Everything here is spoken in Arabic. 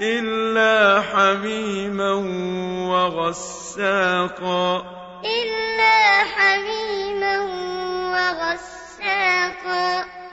إِلَّا حَمِيمًا وَغَسَّاقًا